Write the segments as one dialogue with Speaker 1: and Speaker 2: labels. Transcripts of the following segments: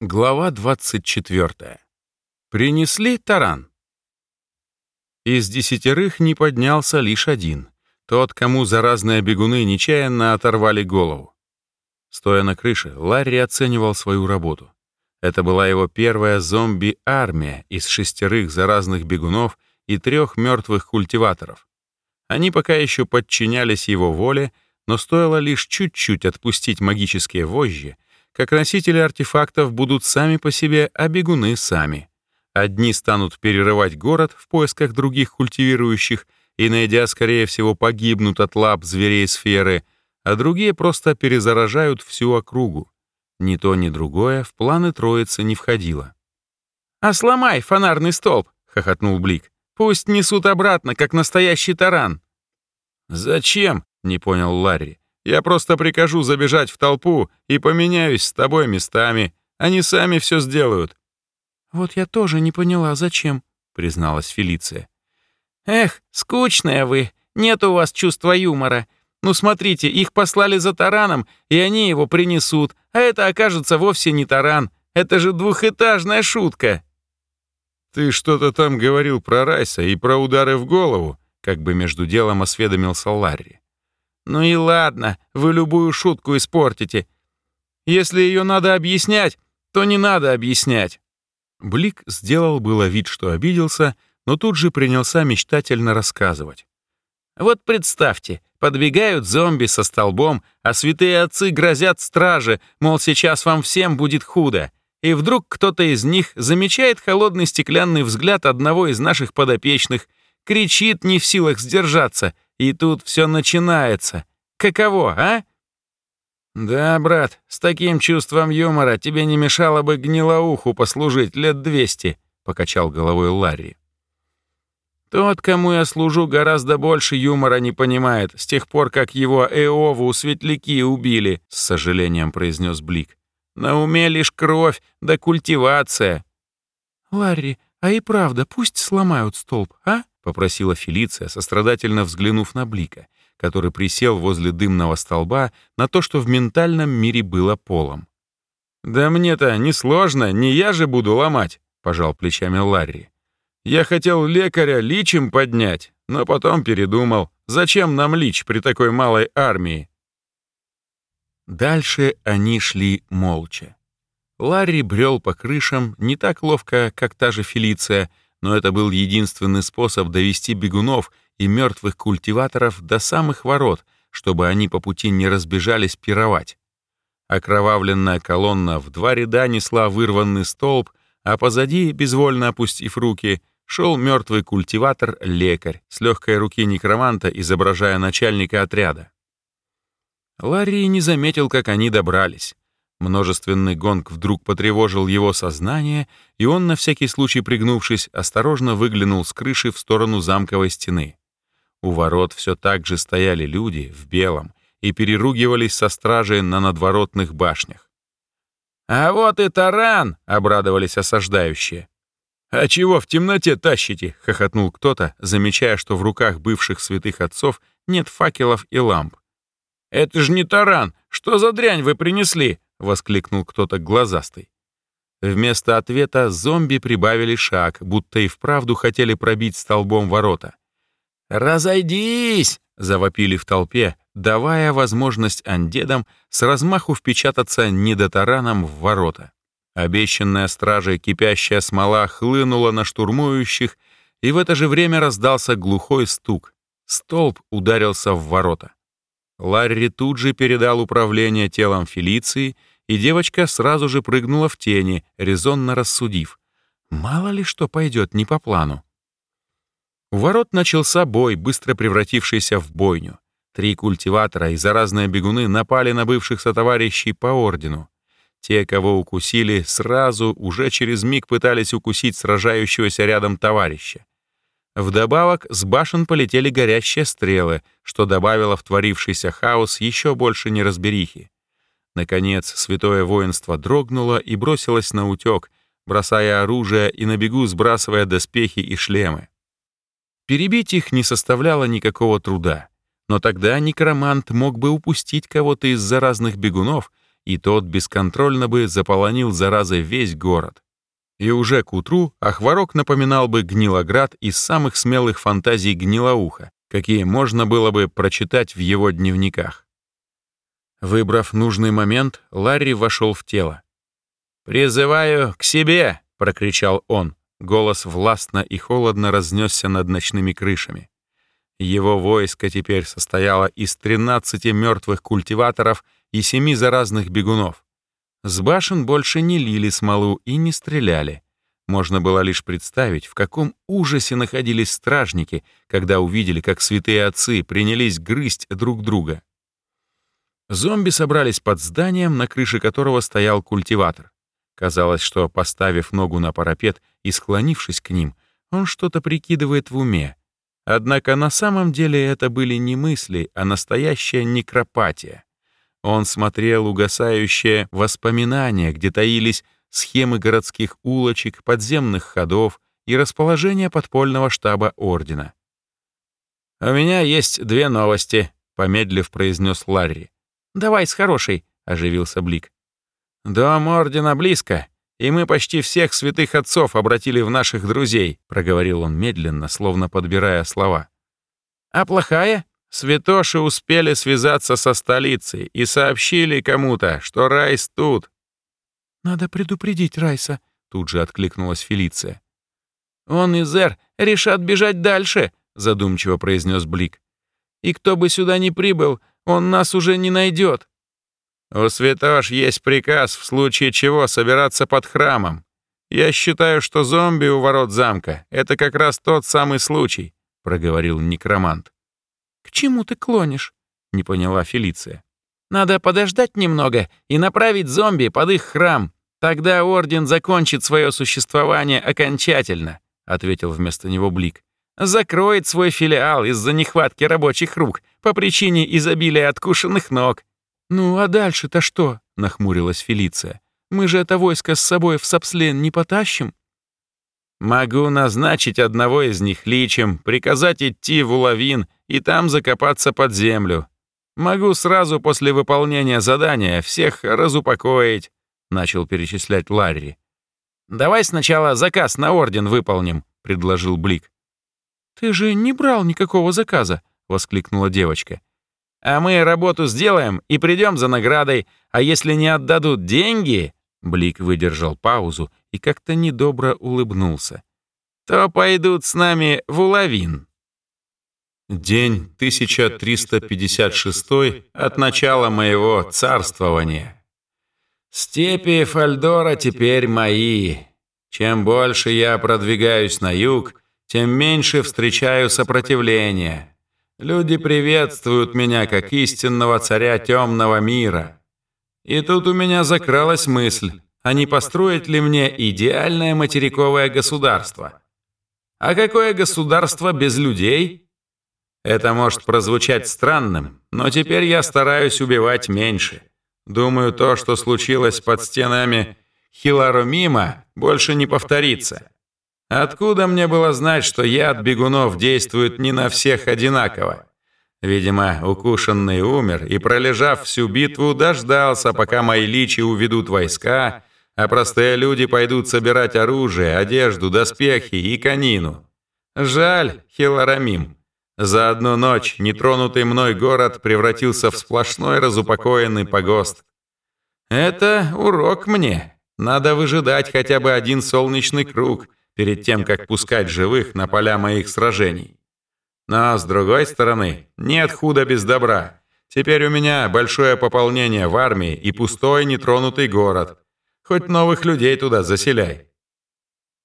Speaker 1: Глава 24. Принесли таран. Из десятерых не поднялся лишь один. Тот, кому заразные бегуны нечаянно оторвали голову. Стоя на крыше, Ларри оценивал свою работу. Это была его первая зомби-армия из шестерых заразных бегунов и трех мертвых культиваторов. Они пока еще подчинялись его воле, но стоило лишь чуть-чуть отпустить магические вожжи — как носители артефактов будут сами по себе, а бегуны сами. Одни станут перерывать город в поисках других культивирующих и, найдя, скорее всего, погибнут от лап зверей сферы, а другие просто перезаражают всю округу. Ни то, ни другое в планы троицы не входило. «А сломай фонарный столб!» — хохотнул Блик. «Пусть несут обратно, как настоящий таран». «Зачем?» — не понял Ларри. Я просто прикажу забежать в толпу и поменяюсь с тобой местами. Они сами все сделают».
Speaker 2: «Вот я тоже не поняла, зачем», — призналась Фелиция.
Speaker 3: «Эх, скучная вы, нет у вас чувства юмора. Ну смотрите, их послали за тараном, и они его принесут, а это окажется вовсе не таран. Это же двухэтажная шутка».
Speaker 1: «Ты что-то там говорил про Райса и про удары в голову», как бы между делом осведомился Ларри.
Speaker 3: Ну и ладно, вы любую шутку испортите. Если ее надо объяснять, то не надо объяснять.
Speaker 1: Блик сделал было вид, что обиделся, но тут же принялся мечтательно рассказывать.
Speaker 3: Вот представьте, подбегают зомби со столбом, а святые отцы грозят страже, мол, сейчас вам всем будет худо. И вдруг кто-то из них замечает холодный стеклянный взгляд одного из наших подопечных, кричит не в силах сдержаться — и тут все начинается. Каково, а? Да, брат, с таким чувством юмора тебе не мешало бы гнилоуху послужить лет двести, покачал головой Ларри. Тот, кому я служу, гораздо больше юмора не понимает, с тех пор, как его Эову светляки убили, с сожалением произнес Блик. На уме лишь кровь да культивация.
Speaker 2: Ларри, а и правда, пусть сломают столб, а?
Speaker 1: — попросила Фелиция, сострадательно взглянув на Блика, который присел возле дымного столба на то, что в ментальном мире было полом.
Speaker 4: «Да мне-то не сложно, не я же буду ломать», — пожал плечами Ларри. «Я хотел лекаря личем поднять, но потом передумал, зачем нам лич при такой малой армии?»
Speaker 1: Дальше они шли молча. Ларри брел по крышам не так ловко, как та же Фелиция, но это был единственный способ довести бегунов и мертвых культиваторов до самых ворот, чтобы они по пути не разбежались пировать. Окровавленная колонна в два ряда несла вырванный столб, а позади, безвольно опустив руки, шел мертвый культиватор-лекарь с легкой руки некроманта, изображая начальника отряда. Ларри не заметил, как они добрались. Множественный гонг вдруг потревожил его сознание, и он, на всякий случай пригнувшись, осторожно выглянул с крыши в сторону замковой стены. У ворот все так же стояли люди в белом и переругивались со стражей на надворотных башнях.
Speaker 3: «А вот и таран!» — обрадовались осаждающие.
Speaker 4: «А чего в темноте тащите?» — хохотнул кто-то, замечая, что в руках бывших святых отцов нет факелов и ламп.
Speaker 3: «Это же не таран! Что за дрянь вы принесли?» — воскликнул кто-то глазастый.
Speaker 1: Вместо ответа зомби прибавили шаг, будто и вправду хотели пробить столбом ворота.
Speaker 3: «Разойдись!» — завопили в толпе, давая возможность андедам с размаху впечататься недотараном в ворота. Обещанная стражей кипящая смола хлынула на штурмующих, и в это же время раздался глухой стук. Столб ударился в ворота. Ларри тут же передал управление телом Фелиции, и девочка сразу же прыгнула в тени, резонно рассудив. Мало ли что пойдет не по плану. У ворот начался бой, быстро превратившийся в бойню. Три культиватора и заразные бегуны напали на бывших сотоварищей по ордену. Те, кого укусили, сразу, уже через миг пытались укусить сражающегося рядом товарища. Вдобавок с башен полетели горящие стрелы, что добавило в творившийся хаос еще больше неразберихи. Наконец, святое воинство дрогнуло и бросилось на утек, бросая оружие и на бегу сбрасывая доспехи и шлемы. Перебить их не составляло никакого труда, но тогда некромант мог бы упустить кого-то из заразных бегунов и тот бесконтрольно бы заполонил заразой весь город. И уже к утру Ахварок напоминал бы Гнилоград из самых смелых фантазий Гнилоуха, какие можно было бы прочитать в его дневниках. Выбрав нужный момент, Ларри вошел в тело. «Призываю к себе!» — прокричал он. Голос властно и холодно разнесся над ночными крышами. Его войско теперь состояло из 13 мертвых культиваторов и семи заразных бегунов. С башен больше не лили смолу и не стреляли. Можно было лишь представить, в каком ужасе находились стражники, когда увидели, как святые отцы принялись грызть друг друга. Зомби собрались под зданием, на крыше которого стоял культиватор. Казалось, что, поставив ногу на парапет и склонившись к ним, он что-то прикидывает в уме. Однако на самом деле это были не мысли, а настоящая некропатия. Он смотрел угасающие воспоминания, где таились схемы городских улочек, подземных ходов и расположение подпольного штаба Ордена. «У меня есть две новости», — помедлив произнес Ларри. «Давай с хорошей», — оживился Блик. «Дом Ордена близко, и мы почти всех святых отцов обратили в наших друзей», — проговорил он медленно, словно подбирая слова. «А плохая?» Святоши успели связаться со столицей и сообщили кому-то, что Райс тут.
Speaker 2: «Надо предупредить Райса», — тут же откликнулась Фелиция.
Speaker 3: «Он и Зер решат бежать дальше», — задумчиво произнес Блик. «И кто бы сюда ни прибыл, он нас уже не найдет». «У Святош есть приказ в случае чего собираться под храмом. Я считаю, что зомби у ворот замка — это как раз тот самый случай», — проговорил некромант.
Speaker 2: «К чему ты клонишь?» — не поняла Фелиция.
Speaker 3: «Надо подождать немного и направить зомби под их храм. Тогда Орден закончит свое существование окончательно», — ответил вместо него Блик. «Закроет свой филиал из-за нехватки рабочих рук по причине изобилия откушенных ног».
Speaker 2: «Ну а дальше-то что?» — нахмурилась Фелиция. «Мы же это войско с собой в Сапслен не потащим?»
Speaker 3: «Могу назначить одного из них личем, приказать идти в Улавин и там закопаться под землю. Могу сразу после выполнения задания всех разупокоить», — начал перечислять Ларри. «Давай сначала заказ на орден выполним», — предложил Блик.
Speaker 2: «Ты же не брал никакого заказа», — воскликнула девочка.
Speaker 3: «А мы работу сделаем и придем за наградой, а если не отдадут деньги...» Блик выдержал паузу и как-то недобро улыбнулся. «То пойдут с нами в Улавин».
Speaker 1: День 1356 от начала моего царствования.
Speaker 3: Степи Фальдора теперь мои. Чем больше я продвигаюсь на юг, тем меньше встречаю сопротивления. Люди приветствуют меня как истинного царя темного мира. И тут у меня закралась мысль, а не построить ли мне идеальное материковое государство? А какое государство без людей? Это может прозвучать странным, но теперь я стараюсь убивать меньше. Думаю, то, что случилось под стенами Хиларомима, больше не повторится. Откуда мне было знать, что яд бегунов действует не на всех одинаково? Видимо, укушенный умер и, пролежав всю битву, дождался, пока мои личи уведут войска, а простые люди пойдут собирать оружие, одежду, доспехи и конину. Жаль, Хиларамим. За одну ночь нетронутый мной город превратился в сплошной разупокоенный погост. Это урок мне. Надо выжидать хотя бы один солнечный круг перед тем, как пускать живых на поля моих сражений. Но, с другой стороны, нет худа без добра. Теперь у меня большое пополнение в армии и пустой нетронутый город. Хоть новых людей туда заселяй.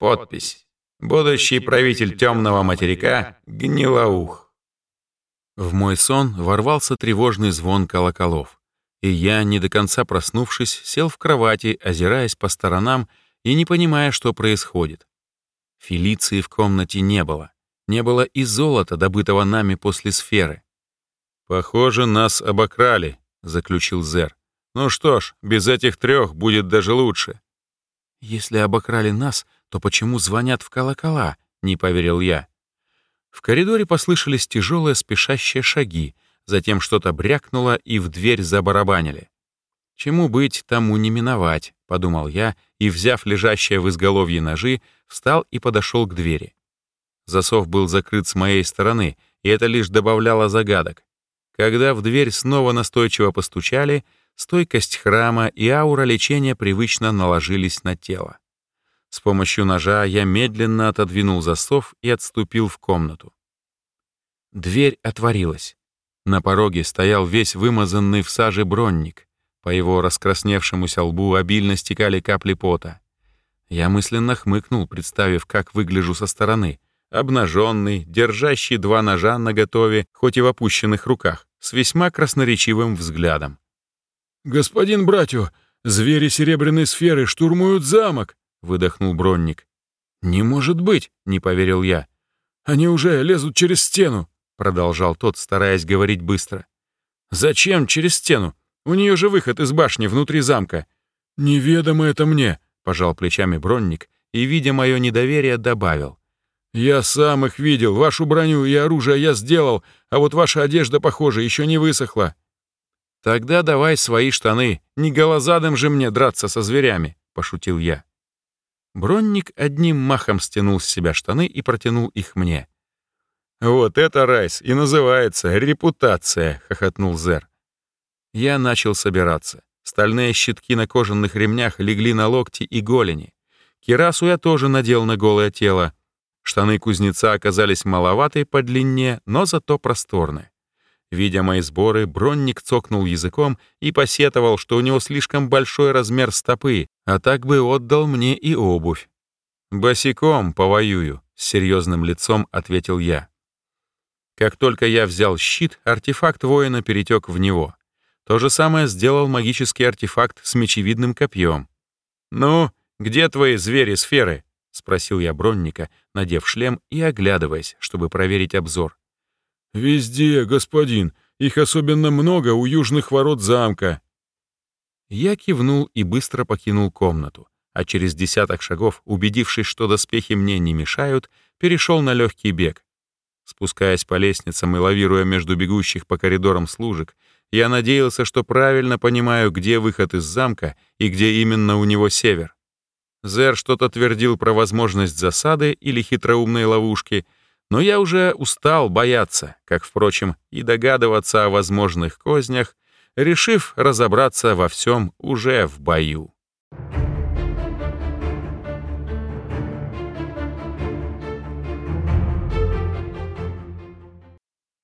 Speaker 3: Подпись. Будущий правитель темного материка Гнилоух. В мой сон ворвался тревожный звон колоколов, и я, не до конца проснувшись, сел в кровати, озираясь по сторонам и не понимая, что происходит. Фелиции в комнате не было. Не было и золота, добытого нами после сферы.
Speaker 1: «Похоже, нас обокрали», — заключил Зер. «Ну что ж, без этих трех будет даже лучше».
Speaker 3: «Если обокрали нас, то почему звонят в колокола?» — не поверил я. В коридоре послышались тяжелые спешащие шаги, затем что-то брякнуло и в дверь забарабанили. Чему быть, тому не миновать, подумал я и, взяв лежащие в изголовье ножи, встал и подошел к двери. Засов был закрыт с моей стороны, и это лишь добавляло загадок. Когда в дверь снова настойчиво постучали, стойкость храма и аура лечения привычно наложились на тело. С помощью ножа я медленно отодвинул засов и отступил в комнату. Дверь отворилась. На пороге стоял весь вымазанный в саже бронник. По его раскрасневшемуся лбу обильно стекали капли пота. Я мысленно хмыкнул, представив, как выгляжу со стороны. Обнаженный, держащий два ножа наготове, хоть и в опущенных руках, с весьма красноречивым взглядом.
Speaker 4: «Господин Братю, звери серебряной сферы штурмуют замок!» — выдохнул Бронник. «Не может быть!» — не поверил я. «Они уже лезут через стену!» — продолжал тот, стараясь говорить быстро. «Зачем через стену? У нее же выход из башни внутри замка». «Неведомо это мне», — пожал плечами Бронник и, видя мое недоверие, добавил. «Я сам их видел, вашу броню и оружие я сделал, а вот ваша одежда, похоже, еще не высохла».
Speaker 3: «Тогда давай свои штаны, не голозадым же мне драться со зверями», — пошутил я. Бронник одним махом стянул с себя штаны и протянул их мне.
Speaker 4: «Вот это, Райс, и называется репутация», — хохотнул Зер.
Speaker 3: Я начал собираться. Стальные щитки на кожаных ремнях легли на локти и голени. Кирасу я тоже надел на голое тело. Штаны кузнеца оказались маловаты по длине, но зато просторны. Видя мои сборы, бронник цокнул языком и посетовал, что у него слишком большой размер стопы, а так бы отдал мне и обувь. «Босиком повоюю», — с серьезным лицом ответил я. Как только я взял щит, артефакт воина перетек в него. То же самое сделал магический артефакт с мечевидным копьем. «Ну, где твои звери-сферы?» — спросил я бронника, надев шлем и оглядываясь, чтобы проверить обзор.
Speaker 4: «Везде, господин. Их особенно много у южных ворот замка».
Speaker 3: Я кивнул и быстро покинул комнату, а через десяток шагов, убедившись, что доспехи мне не мешают, перешел на легкий бег. Спускаясь по лестницам и лавируя между бегущих по коридорам служек, я надеялся, что правильно понимаю, где выход из замка и где именно у него север. Зер что-то твердил про возможность засады или хитроумной ловушки — но я уже устал бояться, как, впрочем, и догадываться о возможных кознях, решив разобраться во всем уже в бою.